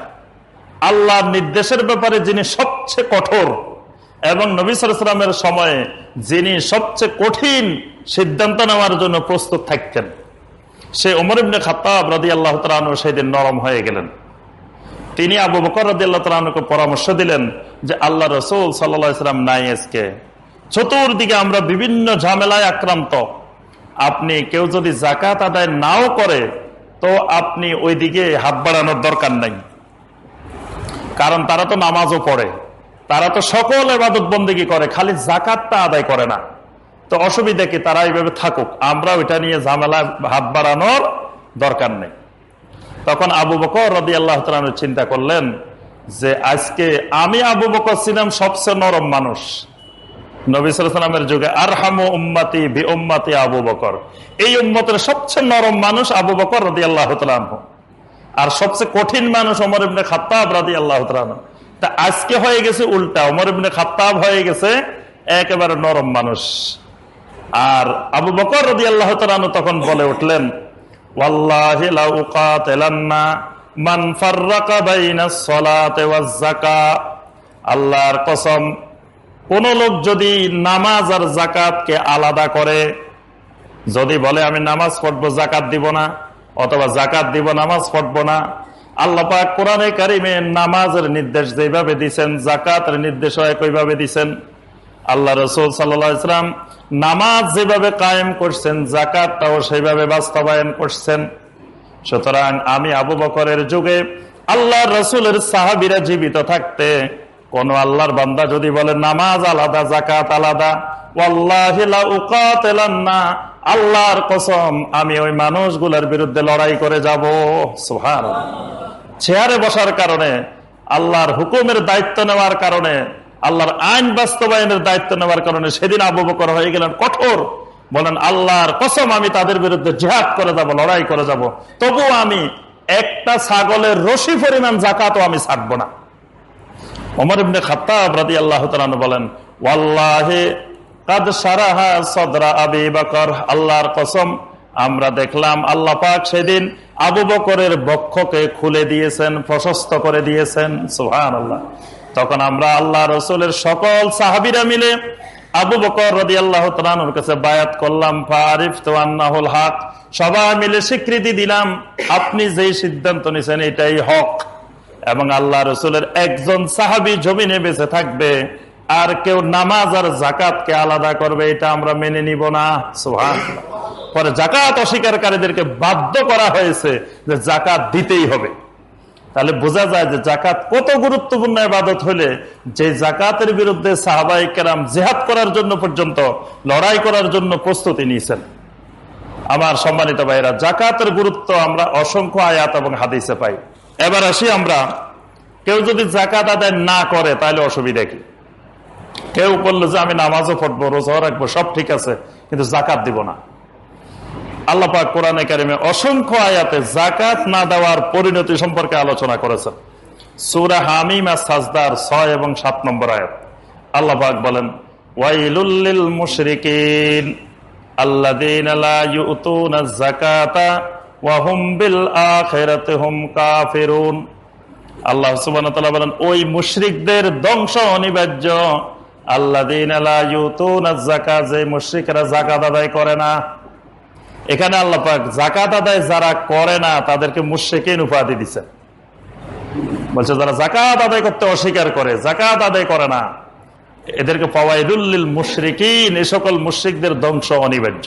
আল্লাহর নির্দেশের ব্যাপারে যিনি সবচেয়ে কঠোর, এবং নবী সালামের সময়ে যিনি সবচেয়ে কঠিন সিদ্ধান্ত নেওয়ার জন্য প্রস্তুত থাকতেন। সে ওমর ইবনে খাত্তাব রাজি আল্লাহ তালু সেদিন নরম হয়ে গেলেন। তিনি আবু বকর রাজি আল্লাহ তালুকে পরামর্শ দিলেন যে, আল্লাহ রসুল সাল্লাম নাই আজকে চতুর্দিকে আমরা বিভিন্ন ঝামেলায় আক্রান্ত আপনি কেউ যদি জাকাত আদায় নাও করে, তো আপনি ওইদিকে হাত বাড়ানোর দরকার নাই। কারণ তারা তো নামাজও পড়ে। তারা তো সকল এবাদত বন্দিগি করে, খালি জাকাতটা আদায় করে না। তো অসুবিধা কি? তারা এইভাবে থাকুক। আমরা ওইটা নিয়ে ঝামেলা হাত বাড়ানোর দরকার নেই। তখন আবু বকর রদি আল্লাহ চিন্তা করলেন যে, আজকে আমি আবু বকর ছিলাম সবচেয়ে নরম মানুষ। নবিসামের যুগে আর আরহাম উম্মাতি বি উম্মাতি আবু বকর। এই উম্মতের সবচেয়ে নরম মানুষ আবু বকর রদি আল্লাহ আর সবচেয়ে কঠিন মানুষ অমর ইবনে খাত্তাব রাদি আল্লাহ তা আজকে হয়ে গেছে উল্টা। অমর ইবনে খাত্তাব হয়ে গেছে একেবারে নরম মানুষ। আর আবু বকর রদি আল্লাহ তখন বলে উঠলেন আল্লাহর কসম কোন লোক যদি নামাজ আর জাকাতকে আলাদা করে, যদি বলে আমি নামাজ পড়ব, জাকাত দিব না, অথবা জাকাত দিব, নামাজ পড়ব না, আল্লাহ কোরআনে কারিমে নামাজের নির্দেশ যেভাবে দিচ্ছেন জাকাতের নির্দেশ একইভাবে দিচ্ছেন আল্লাহ রসুল সাল্লাম নামাজ যেভাবে কায়েম করছেন, জাকাতটাও সেইভাবে বাস্তবায়ন করছেন। সুতরাং আমি আবু বকরের যুগে আল্লাহ রসুলের সাহাবিরা জীবিত থাকতে কোন আল্লাহর বান্দা যদি বলে, নামাজ আলাদা জাকাত আলাদা। আল্লাহর কসম, আমি ওই মানুষগুলোর বিরুদ্ধে লড়াই করে যাব। সোহান চেয়ারে বসার কারণে, আল্লাহর হুকুমের দায়িত্ব নেওয়ার কারণে, আল্লাহর আইন বাস্তবায়নের দায়িত্ব নেওয়ার কারণে সেদিন আবু বকর হয়ে গেলেন কঠোর। বলেন, আল্লাহর কসম, আমি তাদের বিরুদ্ধে জেহাদ করে যাব, লড়াই করে যাব। তবু আমি একটা ছাগলের রশি পরিমাণ জাকাতও আমি ছাড়বো না। ওমর ইবনে খাত্তাব রাদি আল্লাহ বলেন কাদ সারাহা সদরা আবি বকর, আল্লাহর কসম, আমরা দেখলাম আল্লাহ পাক সেদিন আবু বকরের বক্ষকে খুলে দিয়েছেন, প্রশস্ত করে দিয়েছেন সুহান আল্লাহ তখন আমরা আল্লাহ রসুলের সকল সাহাবিরা মিলে আবু বকর রদি আল্লাহ তালুর কাছে বায়াত করলাম ফারিফ তোয়ান্নাহুল হক। সবাই মিলে স্বীকৃতি দিলাম, আপনি যেই সিদ্ধান্ত নিছেন এটাই হক। এবং আল্লাহ রসুলের একজন সাহাবি জমিনে বেঁচে থাকবে, আর কেউ নামাজ আর জাকাতকে আলাদা করবে, এটা আমরা মেনে নিব না। সোহান পরে জাকাত অস্বীকারীদেরকে বাধ্য করা হয়েছে যে জাকাত দিতেই হবে। তাহলে বোঝা যায় যে জাকাত কত গুরুত্বপূর্ণ আবাদত হলে যে জাকাতের বিরুদ্ধে সাহাবাই কেরাম জেহাদ করার জন্য পর্যন্ত, লড়াই করার জন্য প্রস্তুতি নিয়েছেন। আমার সম্মানিত ভাইরা জাকাতের গুরুত্ব আমরা অসংখ্য আয়াত এবং হাদিসে পাই। এবার আসি আমরা। কেউ যদি জাকাত আদায় না করে, তাহলে অসুবিধা কি? কেউ বলল যে, আমি নামাজও পড়ব, রোজাও রাখব, সব ঠিক আছে, কিন্তু জাকাত দিব না। আল্লাহ পাক কোরআনে অসংখ্য আয়াতে জাকাত না দেওয়ার পরিণতি সম্পর্কে আলোচনা করেছেন। সুরা হামিমা সাজদার ছয় এবং সাত নম্বর আয়াত। আল্লাহ পাক বলেন ওয়াইলুল্লিল মুশরিকিন আল্লাযীনা লা ইউতুনা হুম বিল হুম কাফিরুন। আল্লাহ সুবহানাহু বলেন, ওই মুশরিকদের ধ্বংস অনিবার্য। যাকাত, যে মুশরিকরা যাকাত আদায় করে না। এখানে আল্লাহ পাক জাকাত আদায় যারা করে না, তাদেরকে মুশ্রিকিন উপাধি দিচ্ছে বলছে, যারা জাকাত আদায় করতে অস্বীকার করে জাকাত আদায় করে না। এদেরকে পাওয়াইদুল্লিল মুশরিকিন, এ সকল মুশ্রিকদের ধ্বংস অনিবার্য।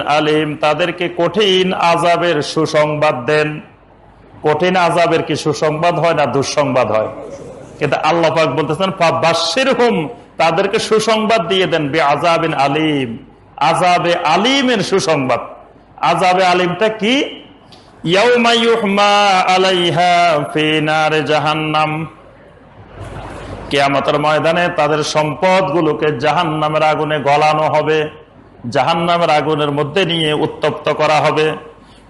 আলিম, তাদেরকে কঠিন আজাবের সুসংবাদ দেন। কঠিন আজাবের কি সুসংবাদ হয় না দুঃসংবাদ হয়? কিন্তু আল্লাহ বলতেছেন বাসির হুম তাদেরকে সুসংবাদ দিয়ে দেন বে আজাবিন আলিম। আজাবে আলিমের সুসংবাদ। আজাবে আলিমটা কি? জাহান্নাম। কেয়ামতের ময়দানে তাদের সম্পদ গুলোকে জাহান নামের আগুনে গলানো হবে জাহান নামের আগুনের মধ্যে নিয়ে উত্তপ্ত করা হবে।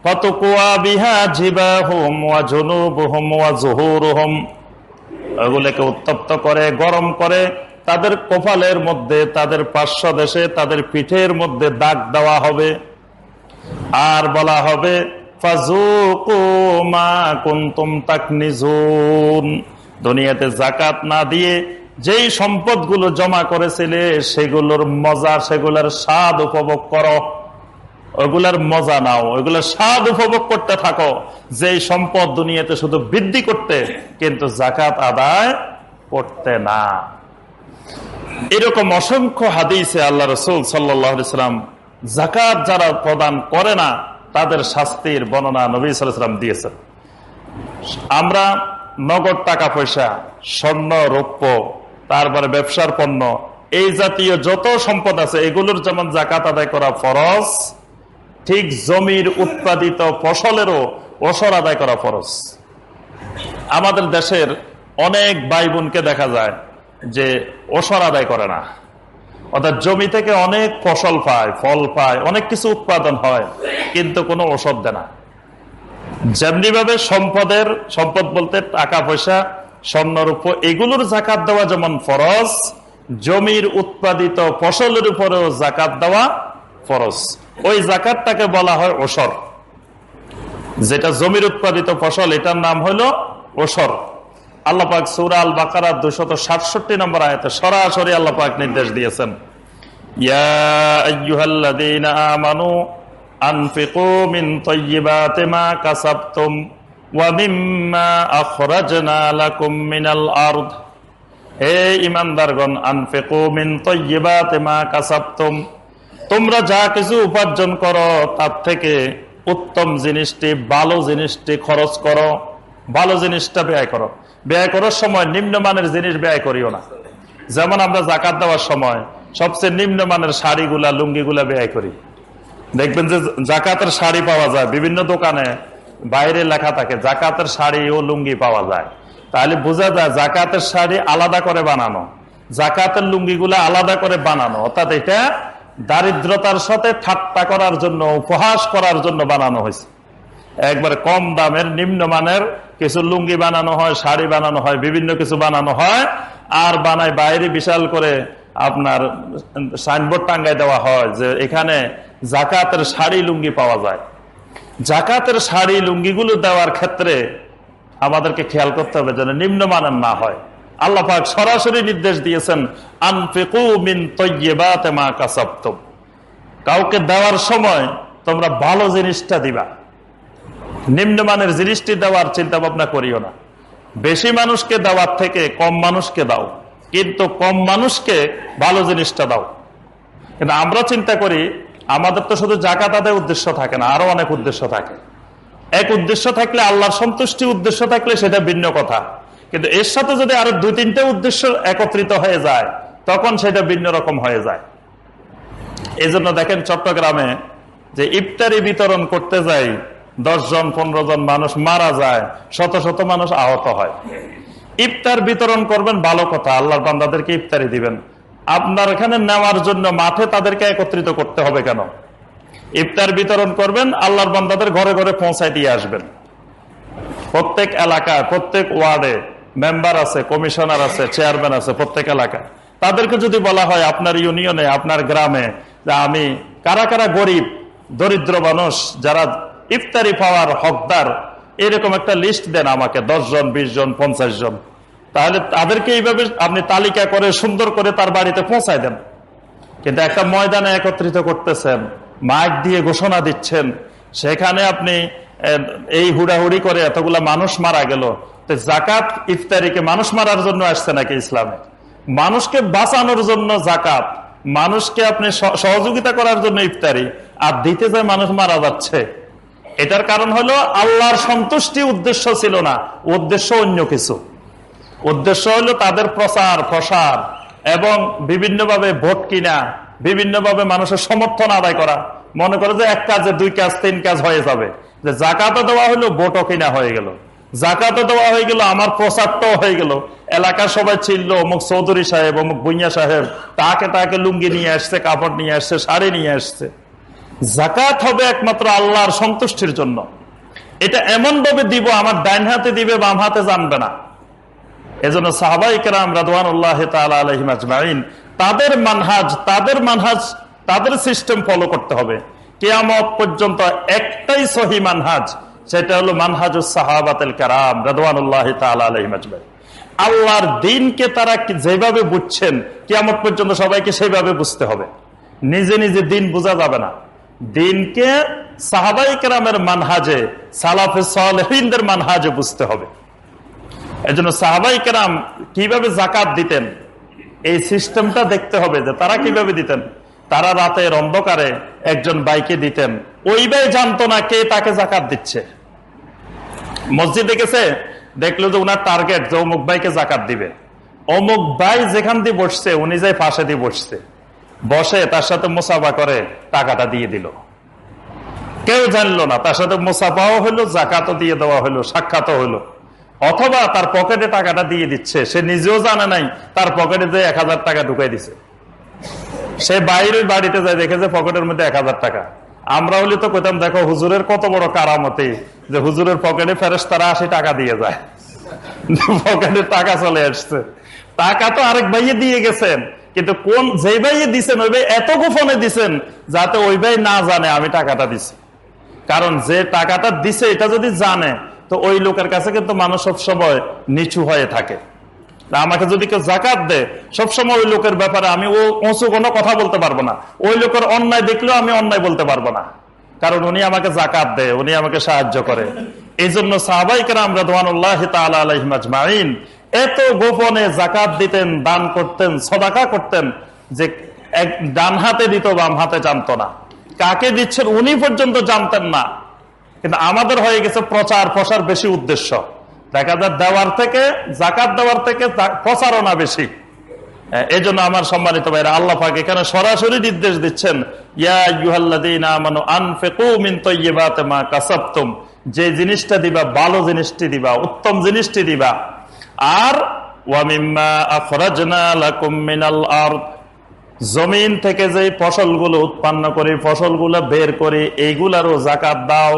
কত কুয়া বিহা জিবা হোম ওয়া জনুব হোম ওয়া জহুর হোম ওগুলোকে উত্তপ্ত করে, গরম করে, তাদের কপালের মধ্যে, তাদের পার্শ্ব দেশে তাদের পিঠের মধ্যে দাগ দেওয়া হবে। আর বলা হবে দুনিয়াতে জাকাত না দিয়ে যেই সম্পদগুলো জমা করেছিলে, সেগুলোর মজা, সেগুলোর স্বাদ উপভোগ করো। ওগুলার মজা নাও ওইগুলোর স্বাদ উপভোগ করতে থাকো। যে সম্পদ দুনিয়াতে শুধু বৃদ্ধি করতে, কিন্তু জাকাত আদায় করতে না। এরকম অসংখ্য হাদিসে আল্লাহ রসুল সাল্লাম জাকাত যারা প্রদান করে না, তাদের শাস্তির বর্ণনা নবী সাল্লাম দিয়েছেন। আমরা নগদ টাকা পয়সা, স্বর্ণ, রৌপ্য, তারপরে ব্যবসার পণ্য, এই জাতীয় যত সম্পদ আছে, এগুলোর যেমন জাকাত আদায় করা ফরজ, ঠিক জমির উৎপাদিত ফসলেরও ওসর আদায় করা ফরজ। আমাদের দেশের অনেক ভাই বোনকে দেখা যায় যে ওসর আদায় করে না। অর্থাৎ জমি থেকে অনেক ফসল পায়, ফল পায়, অনেক কিছু উৎপাদন হয়, কিন্তু কোনো ওষুধ দেয় না। যেমনি ভাবে সম্পদের, সম্পদ বলতে টাকা, পয়সা স্বর্ণরূপ এগুলোর জাকাত দেওয়া যেমন ফরজ, জমির উৎপাদিত ফসলের উপরেও জাকাত দেওয়া ফরজ। ওই জাকাতটাকে বলা হয় ওসর। যেটা জমির উৎপাদিত ফসল, এটার নাম হলো ওসর। আল্লাপাক সৌরা আল বাকার দুশত সাতষট্টি নম্বর আয়তে সরাসরি আল্লাপাক নির্দেশ দিয়েছেন আমানু মিন ওয়ামিম্মা হে ইমানদারগণ মিন তোমরা যা কিছু উপার্জন করো, তার থেকে উত্তম জিনিসটি, ভালো জিনিসটি খরচ করো। ভালো জিনিসটা ব্যয় করো। ব্যয় করার সময় নিম্নমানের জিনিস ব্যয় করিও না। যেমন আমরা জাকাত দেওয়ার সময় সবচেয়ে নিম্নমানের শাড়িগুলা, লুঙ্গিগুলা ব্যয় করি। দেখবেন যে জাকাতের শাড়ি পাওয়া যায়, বিভিন্ন দোকানে বাইরে লেখা থাকে, জাকাতের শাড়ি ও লুঙ্গি পাওয়া যায়। তাহলে বোঝা যায় জাকাতের শাড়ি আলাদা করে বানানো, জাকাতের লুঙ্গিগুলা আলাদা করে বানানো, অর্থাৎ এটা দারিদ্রতার সাথে ঠাট্টা করার জন্য, উপহাস করার জন্য বানানো হয়েছে। একবার কম দামের, নিম্নমানের কিছু লুঙ্গি বানানো হয়, শাড়ি বানানো হয়, বিভিন্ন কিছু বানানো হয়, আর বানায় বাইরে বিশাল করে আপনার সাইনবোর্ড টাঙ্গাই দেওয়া হয় যে এখানে জাকাতের শাড়ি, লুঙ্গি পাওয়া যায়। জাকাতের শাড়ি, লুঙ্গিগুলো দেওয়ার ক্ষেত্রে আমাদেরকে খেয়াল করতে হবে যেন নিম্নমানের না হয়। আল্লাহ পাক সরাসরি নির্দেশ দিয়েছেন মিন কাউকে দেওয়ার সময় তোমরা ভালো জিনিসটা দিবা। নিম্নমানের জিনিসটি দেওয়ার চিন্তা ভাবনা করিও না। বেশি মানুষকে দেওয়ার থেকে কম মানুষকে দাও, কিন্তু কম মানুষকে ভালো জিনিসটা দাও। কিন্তু আমরা চিন্তা করি আমাদের তো শুধু জাকাত আদায় উদ্দেশ্য থাকে না, আরও অনেক উদ্দেশ্য থাকে। এক উদ্দেশ্য থাকলে আল্লাহর সন্তুষ্টি, উদ্দেশ্য থাকলে সেটা ভিন্ন কথা। কিন্তু এর সাথে যদি আরও দুই, তিনটে উদ্দেশ্য একত্রিত হয়ে যায়, তখন সেটা ভিন্ন রকম হয়ে যায়। এই জন্য দেখেন চট্টগ্রামে যে ইফতারি বিতরণ করতে যাই দশ জন পনেরো জন মানুষ মারা যায়, শত শত মানুষ আহত হয়। ইফতার বিতরণ করবেন, ভালো কথা, আল্লাহর বান্দাদেরকে ইফতারি দিবেন। আপনার এখানে নেওয়ার জন্য মাঠে তাদেরকে একত্রিত করতে হবে কেন? ইফতার বিতরণ করবেন, আল্লাহর বান্দাদের ঘরে ঘরে পৌঁছায় দিয়ে আসবেন। প্রত্যেক এলাকা, প্রত্যেক ওয়ার্ডে মেম্বার আছে, কমিশনার আছে, চেয়ারম্যান আছে, প্রত্যেক এলাকা তাদেরকে যদি বলা হয়, আপনার ইউনিয়নে, আপনার গ্রামে আমি কারা কারা গরিব, দরিদ্র মানুষ, যারা ইফতারি পাওয়ার হকদার, এরকম একটা লিস্ট দেন আমাকে, দশ জন, বিশ জন, পঞ্চাশ জন। তাহলে তাদেরকে এইভাবে আপনি তালিকা করে, সুন্দর করে তার বাড়িতে পৌঁছায় দেন। কিন্তু একটা ময়দানে একত্রিত করতেছেন মাইক দিয়ে ঘোষণা দিচ্ছেন, সেখানে আপনি এই হুড়াহুড়ি করে এতগুলা মানুষ মারা গেল। জাকাত ইফতারিকে মানুষ মারার জন্য আসছে নাকি ইসলামে? মানুষকে বাঁচানোর জন্য জাকাত, মানুষকে আপনি সহযোগিতা করার জন্য ইফতারি, আর দিতে যায় মানুষ মারা যাচ্ছে। এটার কারণ হলো আল্লাহর সন্তুষ্টি উদ্দেশ্য ছিল না, উদ্দেশ্য অন্য কিছু। উদ্দেশ্য হলো তাদের প্রচার, প্রসার এবং বিভিন্নভাবে ভোট কিনা, বিভিন্নভাবে মানুষের সমর্থন আদায় করা। মনে করে যে এক কাজে, দুই কাজ, তিন কাজ হয়ে যাবে। যে জাকাতও দেওয়া হলো, ভোটও কিনা হয়ে গেল। জাকাতও দেওয়া হয়ে গেল, আমার প্রচারটাও হয়ে গেল। এলাকার সবাই ছিল অমুক চৌধুরী সাহেব, অমুক বুইয়া সাহেব, তাকে তাকে লুঙ্গি নিয়ে আসছে, কাপড় নিয়ে আসছে, শাড়ি নিয়ে আসছে। জাকাত হবে একমাত্র আল্লাহর সন্তুষ্টির জন্য। এটা এমন ভাবে দিব, আমার ডাইন হাতে দিবে, বাম হাতে জানবে না। এজন্য সাহাবাইকেরাম রাদওয়ানুল্লাহ আলহিমাজমাইন তাদের মানহাজ তাদের মানহাজ, তাদের সিস্টেম ফলো করতে হবে। কেয়ামত পর্যন্ত একটাই সহি মানহাজ, সেটা হলো মানহাজ সাহাবাতেল কারাম রাদওয়ানুল্লাহ আল্লাহর দিনকে তারা যেভাবে বুঝছেন, কেয়ামত পর্যন্ত সবাইকে সেইভাবে বুঝতে হবে। নিজে নিজে দিন বোঝা যাবে না। দিনকে সাহাবাই কেরামের মানহাজে, সালাফে সালেহিনদের মানহাজে বুঝতে হবে। এই জন্য সাহাবাই কেরাম কীভাবে জাকাত দিতেন? এই সিস্টেমটা দেখতে হবে যে তারা কীভাবে দিতেন। তারা রাতের অন্ধকারে একজন বাইকে দিতেন। ওই ভাই জানতো না কে তাকে জাকাত দিচ্ছে। মসজিদে গেছে দেখল যে উনার টার্গেট যে অমুক ভাইকে জাকাত দিবে। অমুক ভাই যেখান দিয়ে বসছে, উনি যাই পাশে দিয়ে বসছে। বসে তার সাথে মোসাফা করে, টাকাটা দিয়ে দিল। কেউ জানলো না, তার সাথে মোসাফাও হলো জাকাতও দিয়ে দেওয়া হলো, সাক্ষাৎও হলো। অথবা তার পকেটে টাকাটা দিয়ে দিচ্ছে। সে নিজেও জানে নাই, তার পকেটে যে এক হাজার টাকা ঢুকাই দিছে। সে বাইরের বাড়িতে যায়, দেখে যে পকেটের মধ্যে এক হাজার টাকা। আমরা হলে তো কইতাম, দেখো, হুজুরের কত বড় কারামতে, যে হুজুরের পকেটে ফেরেস তারা আশি টাকা দিয়ে যায়। পকেটে টাকা চলে আসছে। টাকা তো আরেক ভাইয়ে দিয়ে গেছেন, কিন্তু কোন যে ভাইয়ে দিচ্ছেন ওই ভাই এত গোপনে দিচ্ছেন যাতে ওই ভাই না জানে আমি টাকাটা দিছি। কারণ যে টাকাটা দিছে, এটা যদি জানে তো ওই লোকের কাছে কিন্তু মানুষ সবসময় নিচু হয়ে থাকে। আমাকে যদি কেউ জাকাত দেয়, সবসময় ওই লোকের ব্যাপারে আমি ও উঁচু কোনো কথা বলতে পারব না। ওই লোকের অন্যায় দেখলেও আমি অন্যায় বলতে পারব না। কারণ উনি আমাকে জাকাত দেয়, উনি আমাকে সাহায্য করে। এই জন্য সাহবাইকের এত গোপনে জাকাত দিতেন, দান করতেন, সদাকা করতেন যে এক ডান হাতে দিত, বাম হাতে জানতো না। কাকে দিচ্ছেন উনি পর্যন্ত জানতেন না। কিন্তু আমাদের হয়ে গেছে প্রচার, প্রসার বেশি উদ্দেশ্য। দেখা যায় দেওয়ার থেকে, জাকাত দেওয়ার থেকে প্রচারণা বেশি। এই জন্য আমার সম্মানিত ভাইরা, আল্লাহ পাক এখানে সরাসরি নির্দেশ দিচ্ছেন যে জিনিসটা দিবা, ভালো জিনিসটি দিবা, উত্তম জিনিসটি দিবা। আর জমিন থেকে যে ফসলগুলো উৎপন্ন করি, ফসলগুলো বের করে এইগুলারও জাকাত দাও।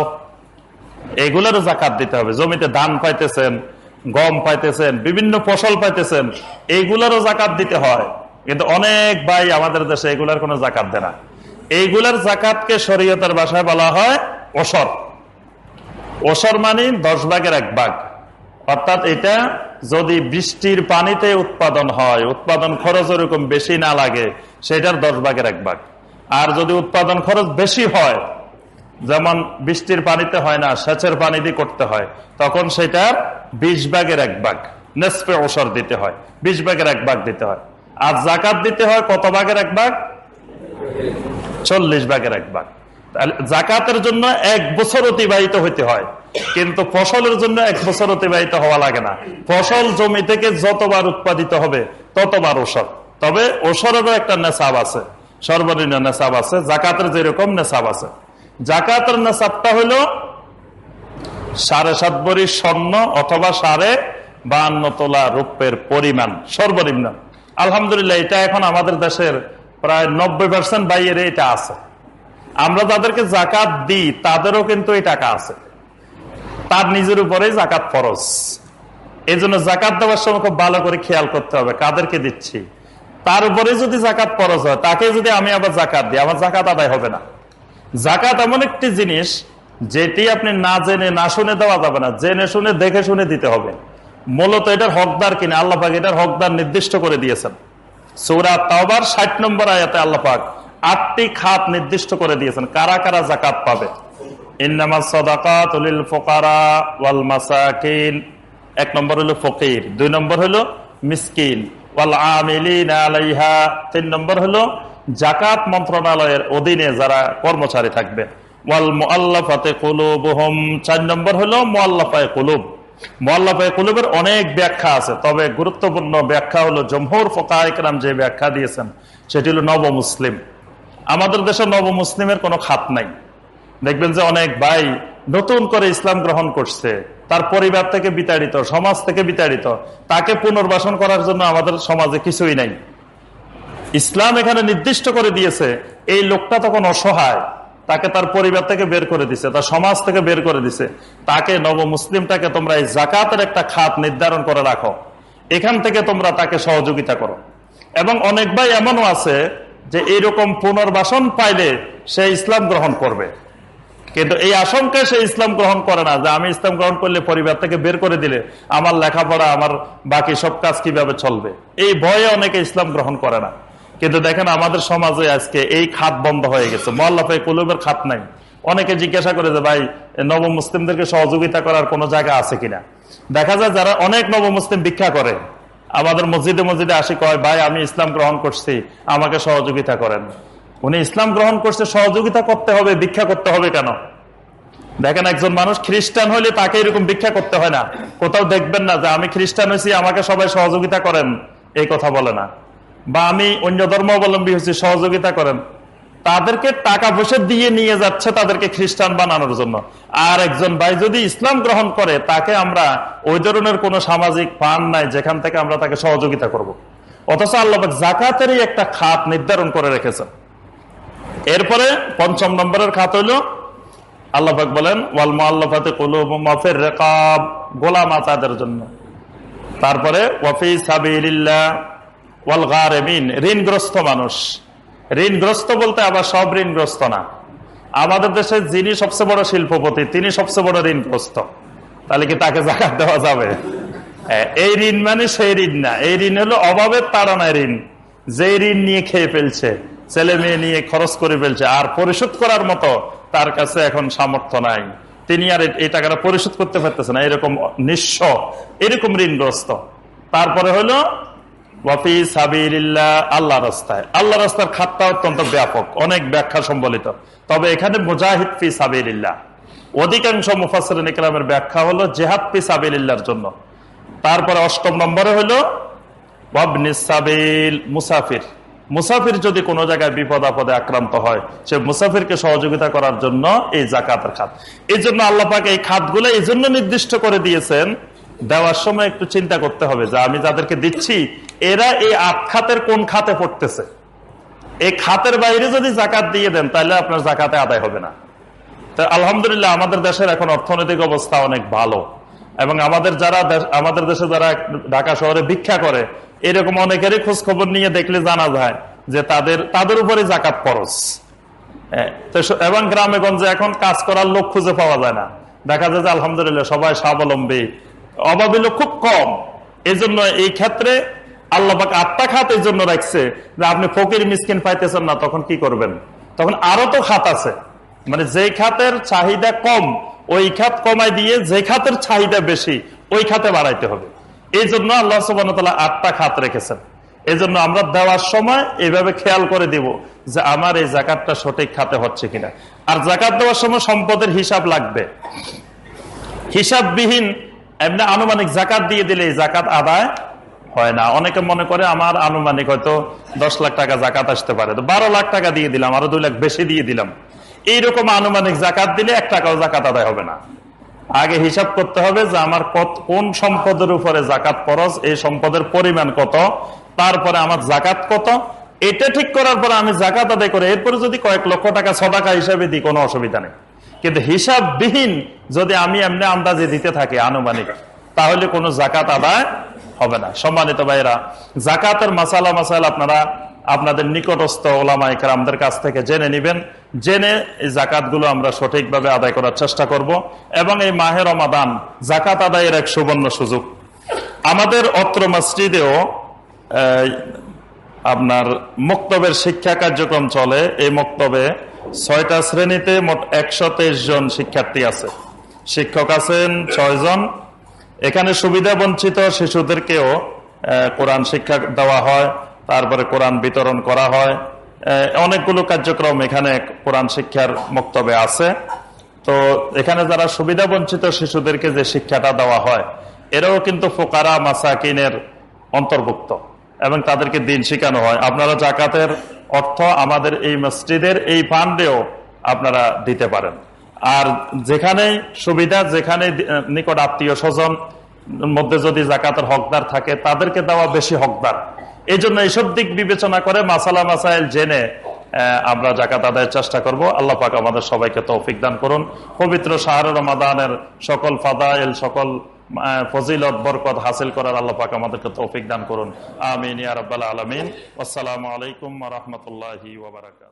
এগুলারও জাকাত দিতে হবে। জমিতে ধান পাইতেছেন, গম পাইতেছেন, বিভিন্ন ফসল পাইতেছেন এইগুলারও জাকাত দিতে হয়। কিন্তু অনেক ভাই আমাদের দেশে এগুলার কোনো জাকাত দেয় না। এইগুলার জাকাতকে শরীয়তের বাসায় বলা হয় ওসর। ওসর মানে দশ ভাগের এক ভাগ। অর্থাৎ এটা যদি বৃষ্টির পানিতে উৎপাদন হয়, উৎপাদন খরচ ওরকম বেশি না লাগে, সেটার দশ ভাগের এক ভাগ। আর যদি উৎপাদন খরচ বেশি হয় যেমন বৃষ্টির পানিতে হয় না, সেচের পানি দিয়ে করতে হয়, তখন সেটার বিশ ভাগের এক ভাগ নেসপে ওসর দিতে হয়, বিশ ভাগের এক ভাগ দিতে হয়। আর জাকাত দিতে হয় কত ভাগের এক ভাগ? চল্লিশ ভাগের এক ভাগ। জাকাতের জন্য এক বছর অতিবাহিত হইতে হয়, কিন্তু ফসলের জন্য এক বছর অতিবাহিত হওয়া লাগে না। ফসল জমি থেকে যতবার উৎপাদিত হবে, ততবার ওষর তবে ওষরেরও একটা নেশাব আছে, সর্বনিম্ন নেশাব আছে, জাকাতের যেরকম নেশাব আছে। জাকাতের নেশাবটা হলো সাড়ে সাত বরি স্বর্ণ অথবা সাড়ে বান্ন তোলা রূপের পরিমাণ, সর্বনিম্ন। আলহামদুলিল্লাহ, এটা এখন আমাদের দেশের প্রায় নব্বই পার্সেন্ট বাইরে এটা আছে। আমরা যাদেরকে জাকাত দিই, তাদেরও কিন্তু এই টাকা আছে। তার নিজের উপরে জাকাত ফরজ। এই জন্য জাকাত দেওয়ার সময় খুব ভালো করে খেয়াল করতে হবে, কাদেরকে দিচ্ছি। তার উপরে যদি জাকাত ফরজ হয় তাকে যদি আমি আবার জাকাত দিই, আমার জাকাত আদায় হবে না। জাকাত এমন একটি জিনিস যেটি আপনি না জেনে, না শুনে দেওয়া যাবে না। জেনে শুনে, দেখে শুনে দিতে হবে। মূলত এটার হকদার কিনা? আল্লাপাক এটার হকদার নির্দিষ্ট করে দিয়েছেন। সৌরা তাওবার ষাট নম্বর আয়াতে আল্লাপাক আটটি খাত নির্দিষ্ট করে দিয়েছেন। কারা কারা জাকাত পাবে? এক নম্বর হলো ফকির, দুই নম্বর হলো মিসকিন। তিন নম্বর হলো জাকাত মন্ত্রণালয়ের অধীনে যারা কর্মচারী থাকবে। ওয়াল মোয়াল্লাফাতে কুলুবহম। চার নম্বর হলো মোয়াল্লাফায় কুলুব। মোয়াল্লাফায় কুলুবের অনেক ব্যাখ্যা আছে, তবে গুরুত্বপূর্ণ ব্যাখ্যা হলো জমহুর ফকাহাম যে ব্যাখ্যা দিয়েছেন, সেটি হলো নব মুসলিম আমাদের দেশে নব মুসলিমের কোনো খাত নাই। দেখবেন যে অনেক ভাই নতুন করে ইসলাম গ্রহণ করছে, তার পরিবার থেকে বিতাড়িত, সমাজ থেকে বিতাড়িত, তাকে পুনর্বাসন করার জন্য আমাদের সমাজে কিছুই নাই। ইসলাম এখানে নির্দিষ্ট করে দিয়েছে, এই লোকটা তখন অসহায়। তাকে তার পরিবার থেকে বের করে দিছে, তার সমাজ থেকে বের করে দিছে। তাকে নব মুসলিমটাকে তোমরা এই জাকাতের একটা খাত নির্ধারণ করে রাখো। এখান থেকে তোমরা তাকে সহযোগিতা করো। এবং অনেক ভাই এমনও আছে যে এইরকম পুনর্বাসন পাইলে সে ইসলাম গ্রহণ করবে। কিন্তু এই আশঙ্কায় সে ইসলাম গ্রহণ করে না, যে আমি ইসলাম গ্রহণ করলে পরিবার থেকে বের করে দিলে আমার লেখাপড়া, আমার বাকি সব কাজ কীভাবে চলবে? এই ভয়ে অনেকে ইসলাম গ্রহণ করে না। কিন্তু দেখেন আমাদের সমাজে আজকে এই খাত বন্ধ হয়ে গেছে। মল্লাফে কুলুবের খাত নাই। অনেকে জিজ্ঞাসা করে যে, ভাই নব মুসলিমদেরকে সহযোগিতা করার কোন জায়গা আছে কিনা? দেখা যায় যারা অনেক নব মুসলিম ভিক্ষা করে, আমাদের মসজিদে মসজিদে আসি কয়, ভাই, আমি ইসলাম গ্রহণ করছি, আমাকে সহযোগিতা করেন। উনি ইসলাম গ্রহণ করছে, সহযোগিতা করতে হবে, ভিক্ষা করতে হবে কেন? দেখেন একজন মানুষ খ্রিস্টান হলে তাকে এরকম ভিক্ষা করতে হয় না। কোথাও দেখবেন না যে, আমি খ্রিস্টান হয়েছি, আমাকে সবাই সহযোগিতা করেন। এই কথা বলে না। বা আমি অন্য ধর্মাবলম্বী হয়েছি, সহযোগিতা করেন, তাদেরকে টাকা পয়সা দিয়ে নিয়ে যাচ্ছে তাদেরকে খ্রিস্টান বানানোর জন্য। আর একজন ভাই যদি ইসলাম গ্রহণ করে, তাকে আমরা ওই ধরনের কোন সামাজিক ফান নাই, যেখান থেকে আমরা তাকে সহযোগিতা করব। অথচ আল্লাহ জাকাতেরই একটা খাত নির্ধারণ করে রেখেছেন। এরপরে পঞ্চম নম্বরের খাত হইল আল্লাহাক বলেন, ওয়াল মাল্লাফাতে মাফের রেকাব গোলাম আচাদের জন্য। তারপরে ওয়াফি সাবিল্লাহ ঋণগ্রস্ত মানুষ। ঋণগ্রস্ত বলতে আবার সব ঋণগ্রস্ত না। আমাদের দেশে যিনি সবচেয়ে বড় শিল্পপতি, তিনি সবচেয়ে বড় ঋণগ্রস্ত। তাহলে কি তাকে জাকাত দেওয়া যাবে? এই ঋণ মানে সেই ঋণ না। এই ঋণ হলো অভাবের তাড়নায় ঋণ। যে ঋণ নিয়ে খেয়ে ফেলছে, ছেলে মেয়ে নিয়ে খরচ করে ফেলছে, আর পরিশোধ করার মতো তার কাছে এখন সামর্থ্য নাই। তিনি আর এই টাকাটা পরিশোধ করতে পারতেছে না। এরকম নিঃস্ব, এরকম ঋণগ্রস্ত। তারপরে হলো ওয়াফি সাবিল্লাহ আল্লাহ রাস্তায়। আল্লাহ রাস্তার খাতটা অত্যন্ত ব্যাপক, অনেক ব্যাখ্যা সম্বলিত। তবে এখানে মুজাহিদ ফি সাবিল্লাহ অধিকাংশ মুফাসরিন ইকরামের ব্যাখ্যা হলো জেহাদ ফি সাবিল্লাহর জন্য। তারপরে অষ্টম নম্বরে হলো সাবিল, মুসাফির। মুসাফির যদি কোনো জায়গায় বিপদ আপদে আক্রান্ত হয়, সে মুসাফিরকে সহযোগিতা করার জন্য এই জাকাতের খাত। এই জন্য আল্লাপাকে এই খাতগুলো এই জন্য নির্দিষ্ট করে দিয়েছেন দেওয়ার সময় একটু চিন্তা করতে হবে যে আমি যাদেরকে দিচ্ছি, এরা এই আট খাতের কোন খাতে পড়তেছে? এই খাতের বাইরে যদি জাকাত দিয়ে দেন, তাহলে আপনার জাকাতে আদায় হবে না। তো আলহামদুলিল্লাহ, আমাদের দেশের এখন অর্থনৈতিক অবস্থা অনেক ভালো। এবং আমাদের যারা আমাদের দেশে যারা ঢাকা শহরে ভিক্ষা করে, এরকম অনেকেরই খোঁজ খবর নিয়ে দেখলে জানা যায় যে তাদের তাদের উপরে জাকাত খরচ এবং গ্রামে গঞ্জে এখন কাজ করার লোক খুঁজে পাওয়া যায় না। দেখা যায় যে আলহামদুলিল্লাহ সবাই স্বাবলম্বী। অভাবী খুব কম। এই জন্য এই ক্ষেত্রে আল্লাহবাক আটটা খাত এই জন্য রাখছে যে আপনি ফকির, মিসকিন পাইতেছেন না, তখন কি করবেন? তখন আরও তো খাত আছে। মানে যে খাতের চাহিদা কম, ওই খাত কমাই দিয়ে যে খাতের চাহিদা বেশি, ওই খাতে বাড়াইতে হবে। এই জন্য আল্লাহ সুবান আটটা খাত রেখেছেন। এই জন্য আমরা দেওয়ার সময় এইভাবে খেয়াল করে দিব যে আমার এই জাকাতটা সঠিক খাতে হচ্ছে কিনা। আর জাকাত দেওয়ার সময় সম্পদের হিসাব লাগবে। হিসাববিহীন এমনি আনুমানিক জাকাত দিয়ে দিলে এই জাকাত আদায় হয় না। অনেকে মনে করে আমার আনুমানিক হয়তো দশ লাখ টাকা জাকাত আসতে পারে। তো বারো লাখ টাকা দিয়ে দিলাম, আরও দুই লাখ বেশি দিয়ে দিলাম। এইরকম আনুমানিক জাকাত দিলে এক টাকাও জাকাত আদায় হবে না। আগে হিসাব করতে হবে যে আমার কত- কোন সম্পদের উপরে জাকাত খরচ এই সম্পদের পরিমাণ কত, তারপরে আমার জাকাত কত। এটা ঠিক করার পরে আমি জাকাত আদায় করে, এরপরে যদি কয়েক লক্ষ টাকা সদাকা হিসাবে দিই, কোনো অসুবিধা নেই। কিন্তু হিসাববিহীন যদি আমি এমনি আন্দাজে দিতে থাকি আনুমানিক, তাহলে কোনো জাকাত আদায় হবে না। সম্মানিত ভাইরা জাকাতের মাসালা মাসাল আপনারা আপনাদের নিকটস্থ ওলামা ইকরামদের কাছ থেকে জেনে নিবেন। জেনে এই জাকাতগুলো আমরা সঠিকভাবে আদায় করার চেষ্টা করব এবং এই মাহের রমাদান জাকাত আদায়ের এক সুবর্ণ সুযোগ। আমাদের অত্র মসজিদেও আপনার মক্তবের শিক্ষা কার্যক্রম চলে। এই মক্তবে ছয়টা শ্রেণীতে মোট একশো তেইশ জন শিক্ষার্থী আছে। শিক্ষক আছেন ছয়জন এখানে সুবিধা বঞ্চিত শিশুদেরকেও কোরআন শিক্ষা দেওয়া হয়, তারপরে কোরআন বিতরণ করা হয়। অনেকগুলো কার্যক্রম এখানে কোরআন শিক্ষার মক্তবে আছে। তো এখানে যারা সুবিধা বঞ্চিত শিশুদেরকে যে শিক্ষাটা দেওয়া হয়, এরাও কিন্তু ফোকারা মাসাকিনের অন্তর্ভুক্ত এবং তাদেরকে দিন শেখানো হয়। আপনারা জাকাতের অর্থ আমাদের এই মসজিদের এই ফান্ডেও আপনারা দিতে পারেন। আর যেখানে সুবিধা, যেখানে নিকট আত্মীয় স্বজন মধ্যে যদি জাকাতের হকদার থাকে, তাদেরকে দেওয়া বেশি হকদার। এই জন্য এইসব দিক বিবেচনা করে মাসালা মাসাইল জেনে আমরা জাকাত আদায়ের চেষ্টা করব। আল্লাহ পাক আমাদের সবাইকে তৌফিক দান করুন। পবিত্র শাহর রমাদানের সকল ফাদাইল সকল ফজিলত, বরকত হাসিল করার আল্লাহ পাক আমাদেরকে তৌফিক দান করুন। আমিন আলমিন। আসসালামু আলাইকুম রহমতুল্লাহি বারাকাতুহু।